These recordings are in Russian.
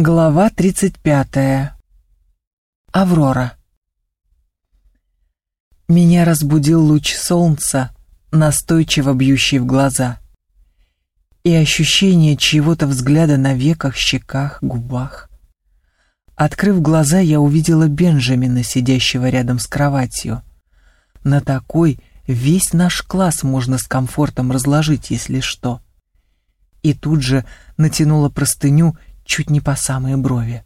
Глава 35. Аврора. Меня разбудил луч солнца, настойчиво бьющий в глаза. И ощущение чьего-то взгляда на веках, щеках, губах. Открыв глаза, я увидела Бенджамина, сидящего рядом с кроватью. На такой весь наш класс можно с комфортом разложить, если что. И тут же натянула простыню чуть не по самые брови.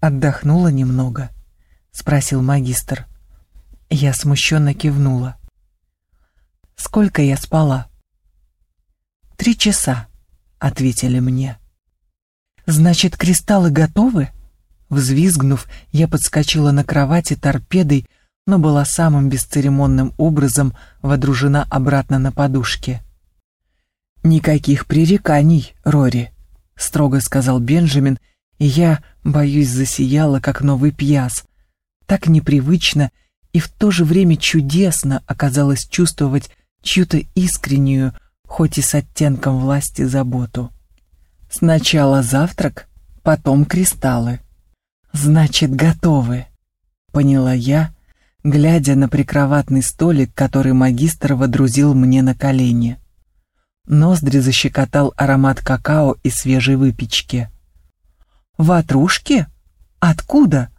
«Отдохнула немного?» — спросил магистр. Я смущенно кивнула. «Сколько я спала?» «Три часа», — ответили мне. «Значит, кристаллы готовы?» Взвизгнув, я подскочила на кровати торпедой, но была самым бесцеремонным образом водружена обратно на подушке. «Никаких пререканий, Рори», — строго сказал Бенджамин, и я, боюсь, засияла, как новый пьяс. Так непривычно и в то же время чудесно оказалось чувствовать чью-то искреннюю, хоть и с оттенком власти, заботу. Сначала завтрак, потом кристаллы. Значит, готовы, поняла я, глядя на прикроватный столик, который магистр водрузил мне на колени. Ноздри защекотал аромат какао и свежей выпечки. «Ватрушки? Откуда?»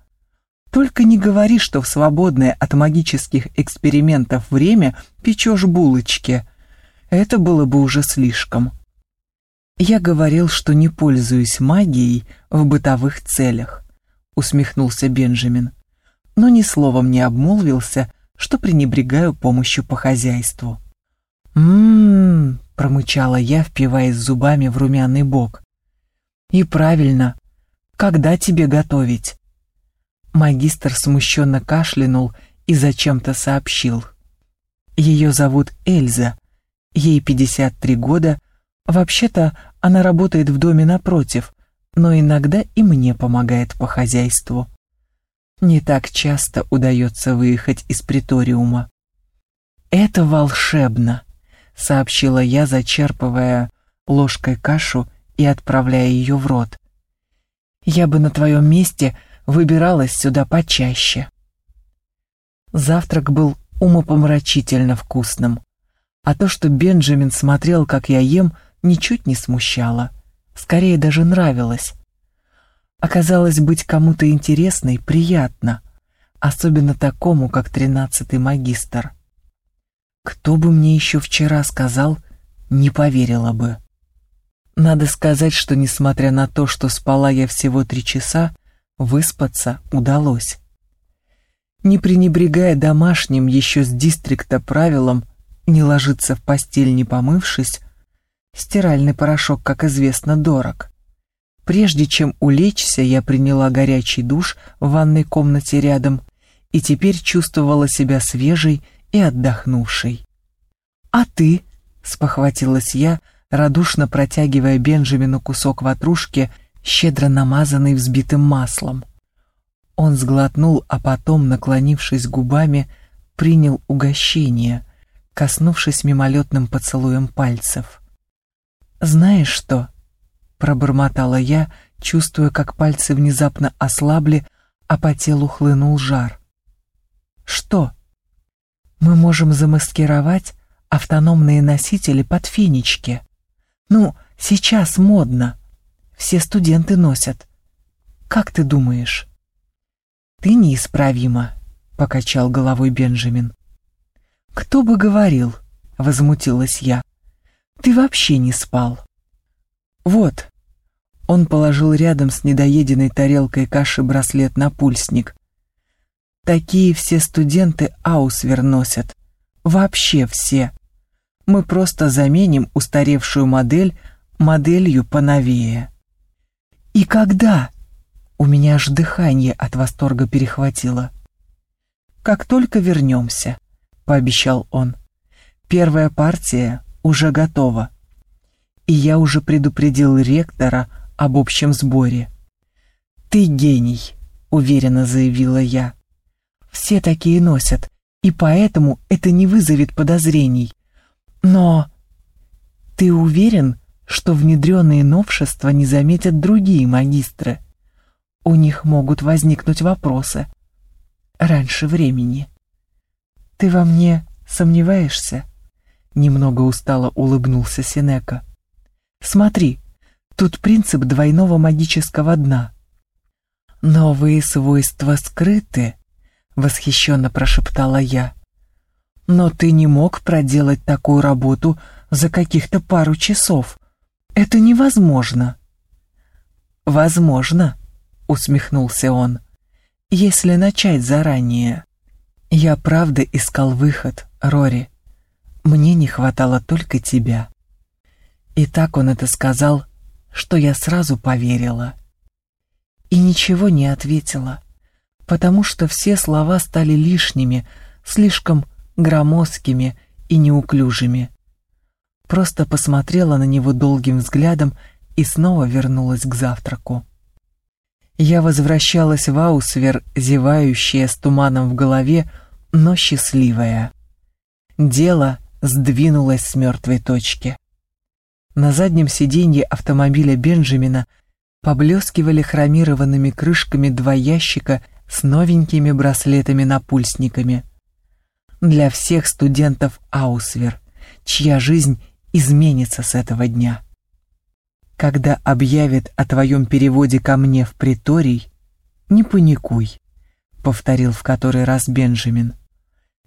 «Только не говори, что в свободное от магических экспериментов время печешь булочки. Это было бы уже слишком». «Я говорил, что не пользуюсь магией в бытовых целях», — усмехнулся Бенджамин, но ни словом не обмолвился, что пренебрегаю помощью по хозяйству. «М-м-м», промычала я, впиваясь зубами в румяный бок. «И правильно. Когда тебе готовить?» Магистр смущенно кашлянул и зачем-то сообщил. «Ее зовут Эльза. Ей 53 года. Вообще-то она работает в доме напротив, но иногда и мне помогает по хозяйству. Не так часто удается выехать из приториума. Это волшебно сообщила я, зачерпывая ложкой кашу и отправляя ее в рот. Я бы на твоем месте выбиралась сюда почаще. Завтрак был умопомрачительно вкусным, а то, что Бенджамин смотрел, как я ем, ничуть не смущало, скорее даже нравилось. Оказалось, быть кому-то интересной приятно, особенно такому, как тринадцатый магистр. Кто бы мне еще вчера сказал, не поверила бы. Надо сказать, что несмотря на то, что спала я всего три часа, выспаться удалось. Не пренебрегая домашним еще с дистрикта правилом не ложиться в постель не помывшись, стиральный порошок, как известно, дорог. Прежде чем улечься, я приняла горячий душ в ванной комнате рядом и теперь чувствовала себя свежей и отдохнувшей. «А ты?» — спохватилась я, радушно протягивая Бенджамину кусок ватрушки, щедро намазанный взбитым маслом. Он сглотнул, а потом, наклонившись губами, принял угощение, коснувшись мимолетным поцелуем пальцев. «Знаешь что?» — пробормотала я, чувствуя, как пальцы внезапно ослабли, а по телу хлынул жар. «Что?» Мы можем замаскировать автономные носители под фенечки. Ну, сейчас модно. Все студенты носят. Как ты думаешь? Ты неисправима, покачал головой Бенджамин. Кто бы говорил, возмутилась я. Ты вообще не спал. Вот. Он положил рядом с недоеденной тарелкой каши браслет на пульсник, Такие все студенты Аусвер носят. Вообще все. Мы просто заменим устаревшую модель моделью поновее. И когда? У меня аж дыхание от восторга перехватило. Как только вернемся, пообещал он. Первая партия уже готова. И я уже предупредил ректора об общем сборе. Ты гений, уверенно заявила я. Все такие носят, и поэтому это не вызовет подозрений. Но ты уверен, что внедренные новшества не заметят другие магистры. У них могут возникнуть вопросы. Раньше времени. Ты во мне сомневаешься? Немного устало улыбнулся Синека. Смотри, тут принцип двойного магического дна. Новые свойства скрыты, восхищенно прошептала я. Но ты не мог проделать такую работу за каких-то пару часов. Это невозможно. Возможно, усмехнулся он, если начать заранее. Я правда искал выход, Рори. Мне не хватало только тебя. И так он это сказал, что я сразу поверила. И ничего не ответила, потому что все слова стали лишними, слишком громоздкими и неуклюжими. Просто посмотрела на него долгим взглядом и снова вернулась к завтраку. Я возвращалась в Аусвер, зевающая с туманом в голове, но счастливая. Дело сдвинулось с мертвой точки. На заднем сиденье автомобиля Бенджамина поблескивали хромированными крышками два ящика с новенькими браслетами-напульсниками — для всех студентов Аусвер, чья жизнь изменится с этого дня. Когда объявят о твоем переводе ко мне в приторий, не паникуй, повторил в который раз Бенджамин.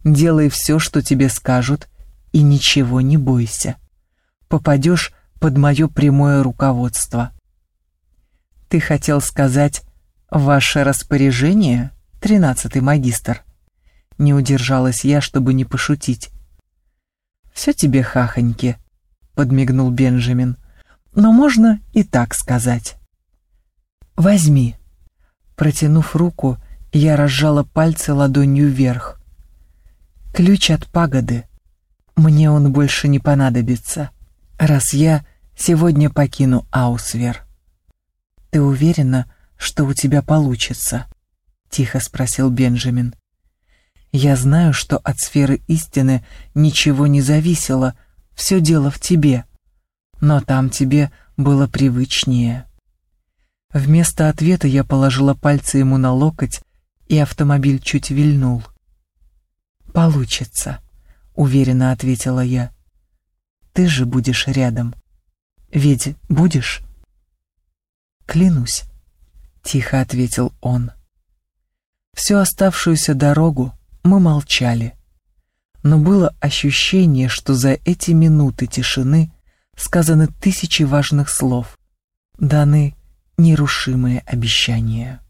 Делай все, что тебе скажут, и ничего не бойся. Попадешь под мое прямое руководство. Ты хотел сказать «ваше распоряжение», тринадцатый магистр? Не удержалась я, чтобы не пошутить. «Все тебе хахоньки», — подмигнул Бенджамин. «Но можно и так сказать». «Возьми». Протянув руку, я разжала пальцы ладонью вверх. «Ключ от пагоды. Мне он больше не понадобится, раз я сегодня покину Аусвер». «Ты уверена, что у тебя получится?» — тихо спросил Бенджамин. Я знаю, что от сферы истины ничего не зависело, все дело в тебе. Но там тебе было привычнее. Вместо ответа я положила пальцы ему на локоть, и автомобиль чуть вильнул. «Получится», — уверенно ответила я. «Ты же будешь рядом. Ведь будешь?» «Клянусь», — тихо ответил он. Всю оставшуюся дорогу мы молчали. Но было ощущение, что за эти минуты тишины сказаны тысячи важных слов, даны нерушимые обещания.